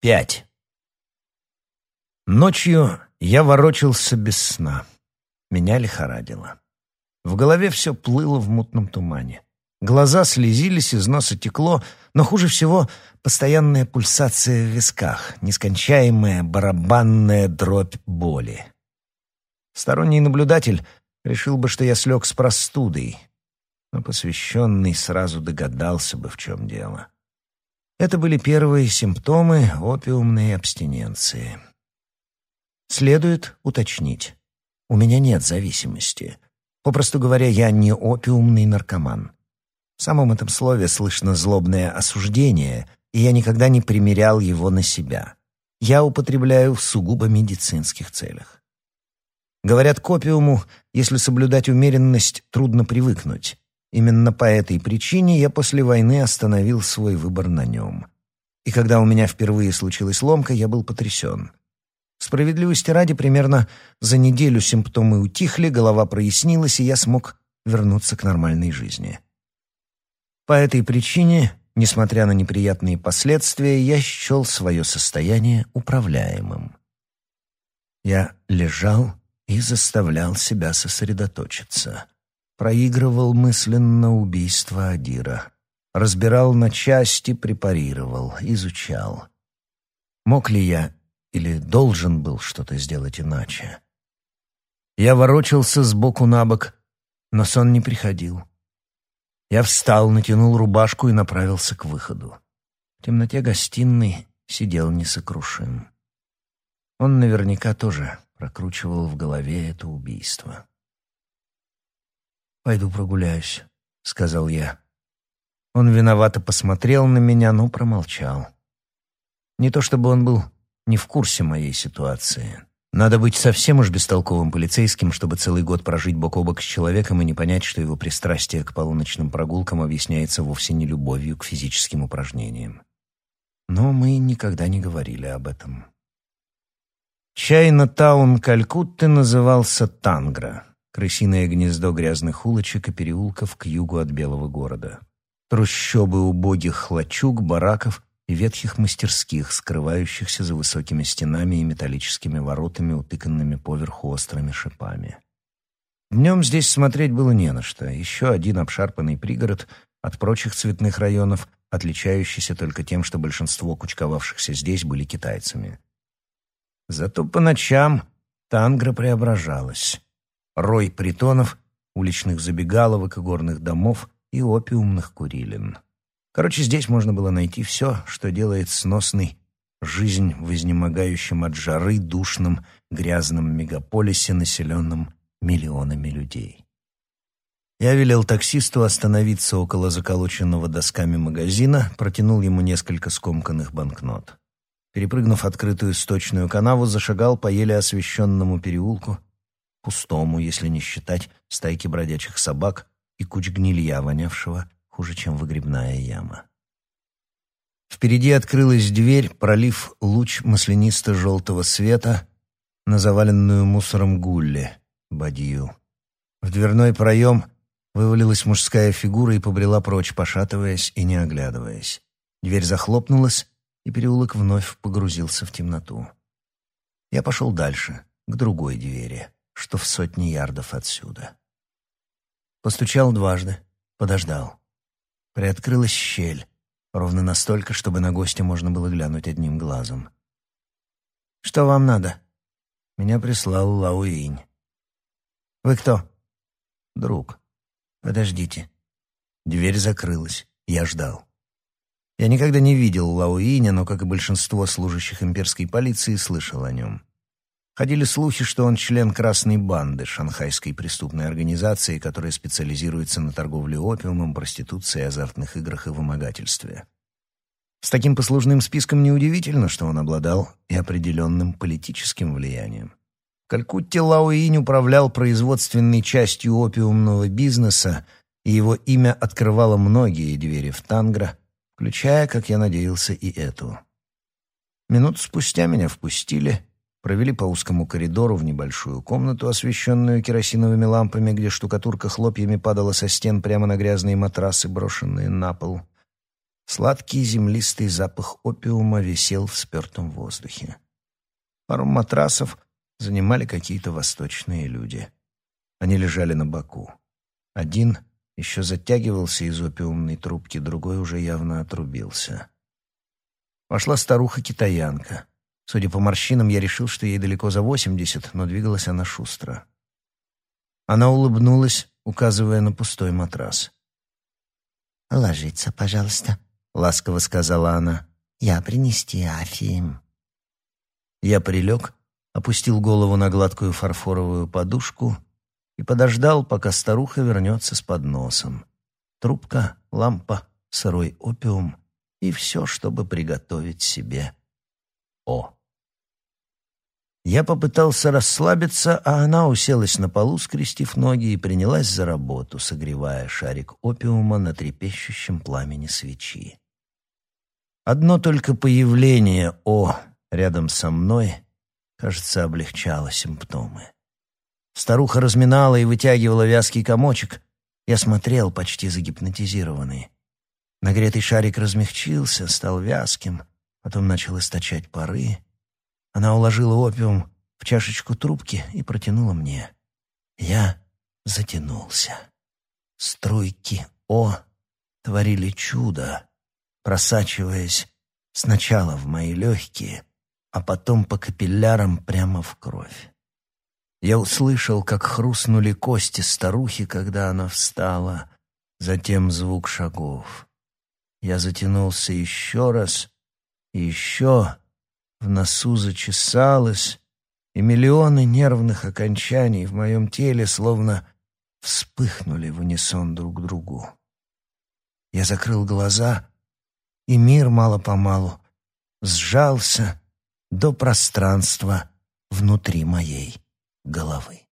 Пять. Ночью я ворочался без сна. Меня лихорадило. В голове все плыло в мутном тумане. Глаза слезились, из носа текло, но хуже всего постоянная пульсация в висках, нескончаемая барабанная дробь боли. Сторонний наблюдатель решил бы, что я слег с простудой, но посвященный сразу догадался бы, в чем дело. Это были первые симптомы опиумной абстиненции. Следует уточнить. У меня нет зависимости. Попросту говоря, я не опиумный наркоман. В самом этом слове слышно злобное осуждение, и я никогда не примерял его на себя. Я употребляю в сугубо медицинских целях. Говорят, к опиуму, если соблюдать умеренность, трудно привыкнуть. Именно по этой причине я после войны остановил свой выбор на нем. И когда у меня впервые случилась ломка, я был потрясен. Справедливости ради, примерно за неделю симптомы утихли, голова прояснилась, и я смог вернуться к нормальной жизни. По этой причине, несмотря на неприятные последствия, я счел свое состояние управляемым. Я лежал и заставлял себя сосредоточиться — проигрывал мысленно убийство Адира. Разбирал на части, препарировал, изучал. Мог ли я или должен был что-то сделать иначе? Я ворочался сбоку на бок, но сон не приходил. Я встал, натянул рубашку и направился к выходу. В темноте гостиной сидел несокрушим. Он наверняка тоже прокручивал в голове это убийство. «Пойду прогуляюсь», — сказал я. Он виновато посмотрел на меня, но промолчал. Не то чтобы он был не в курсе моей ситуации. Надо быть совсем уж бестолковым полицейским, чтобы целый год прожить бок о бок с человеком и не понять, что его пристрастие к полуночным прогулкам объясняется вовсе не любовью к физическим упражнениям. Но мы никогда не говорили об этом. Чайна-таун Калькутты назывался Тангра крысиное гнездо грязных улочек и переулков к югу от Белого города. Трущобы убогих лачуг, бараков и ветхих мастерских, скрывающихся за высокими стенами и металлическими воротами, утыканными поверху острыми шипами. Днем здесь смотреть было не на что. Еще один обшарпанный пригород от прочих цветных районов, отличающийся только тем, что большинство кучковавшихся здесь были китайцами. Зато по ночам Тангра преображалась рой притонов, уличных забегаловок и горных домов и опиумных курилин. Короче, здесь можно было найти все, что делает сносный жизнь в изнемогающем от жары душном грязном мегаполисе, населенном миллионами людей. Я велел таксисту остановиться около заколоченного досками магазина, протянул ему несколько скомканных банкнот. Перепрыгнув открытую сточную канаву, зашагал по еле освещенному переулку, пустому, если не считать стайки бродячих собак и куч гнилья, вонявшего хуже, чем выгребная яма. Впереди открылась дверь, пролив луч маслянисто-желтого света на заваленную мусором гулле, бадью. В дверной проем вывалилась мужская фигура и побрела прочь, пошатываясь и не оглядываясь. Дверь захлопнулась, и переулок вновь погрузился в темноту. Я пошел дальше, к другой двери что в сотни ярдов отсюда. Постучал дважды, подождал. Приоткрылась щель, ровно настолько, чтобы на гостя можно было глянуть одним глазом. «Что вам надо?» Меня прислал Лауинь. «Вы кто?» «Друг». «Подождите». Дверь закрылась. Я ждал. Я никогда не видел Лауиня, но, как и большинство служащих имперской полиции, слышал о нем. Ходили слухи, что он член Красной банды, шанхайской преступной организации, которая специализируется на торговле опиумом, проституции, азартных играх и вымогательстве. С таким послужным списком неудивительно, что он обладал и определенным политическим влиянием. В Калькутте Лао Инь управлял производственной частью опиумного бизнеса, и его имя открывало многие двери в Тангра, включая, как я надеялся, и эту. Минут спустя меня впустили — провели по узкому коридору в небольшую комнату, освещенную керосиновыми лампами, где штукатурка хлопьями падала со стен прямо на грязные матрасы, брошенные на пол. Сладкий землистый запах опиума висел в спертом воздухе. Пару матрасов занимали какие-то восточные люди. Они лежали на боку. Один еще затягивался из опиумной трубки, другой уже явно отрубился. Вошла старуха-китаянка. Судя по морщинам, я решил, что ей далеко за восемьдесят, но двигалась она шустро. Она улыбнулась, указывая на пустой матрас. «Ложиться, пожалуйста», — ласково сказала она. «Я принести афием». Я прилег, опустил голову на гладкую фарфоровую подушку и подождал, пока старуха вернется с подносом. Трубка, лампа, сырой опиум и все, чтобы приготовить себе О. Я попытался расслабиться, а она уселась на полу, скрестив ноги, и принялась за работу, согревая шарик опиума на трепещущем пламени свечи. Одно только появление «О» рядом со мной, кажется, облегчало симптомы. Старуха разминала и вытягивала вязкий комочек. Я смотрел, почти загипнотизированный. Нагретый шарик размягчился, стал вязким, потом начал источать пары — она уложила опиум в чашечку трубки и протянула мне. Я затянулся. Струйки О творили чудо, просачиваясь сначала в мои легкие, а потом по капиллярам прямо в кровь. Я услышал, как хрустнули кости старухи, когда она встала, затем звук шагов. Я затянулся еще раз и еще, в носу зачесалось, и миллионы нервных окончаний в моем теле словно вспыхнули в унисон друг к другу. Я закрыл глаза, и мир мало-помалу сжался до пространства внутри моей головы.